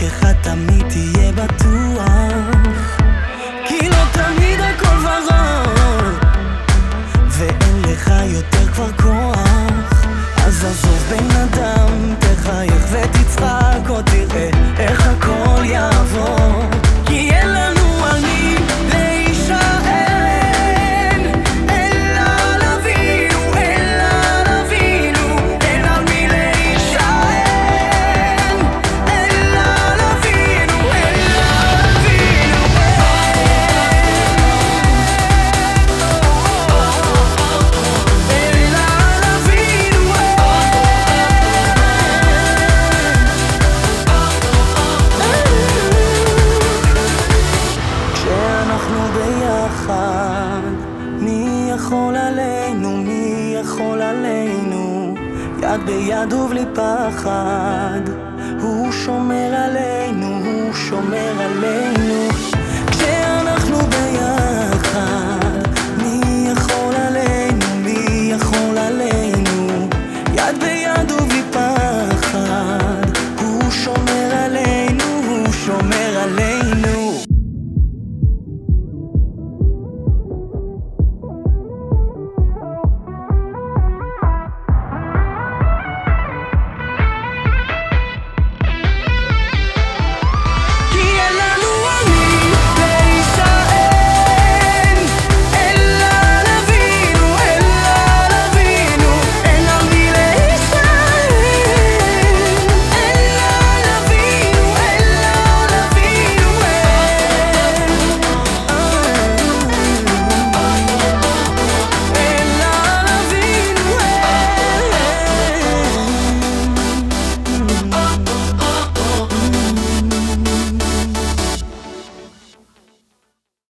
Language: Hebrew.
דרכך תמיד תהיה בטוח. כי לא תמיד הכל ורוד ואין לך יותר כבר כוח. אז עזוב בן אדם, תחייך ותצחק אותי. עלינו, מי יכול עלינו? יד ביד ובלי פחד. הוא שומר עלינו, הוא שומר עלינו.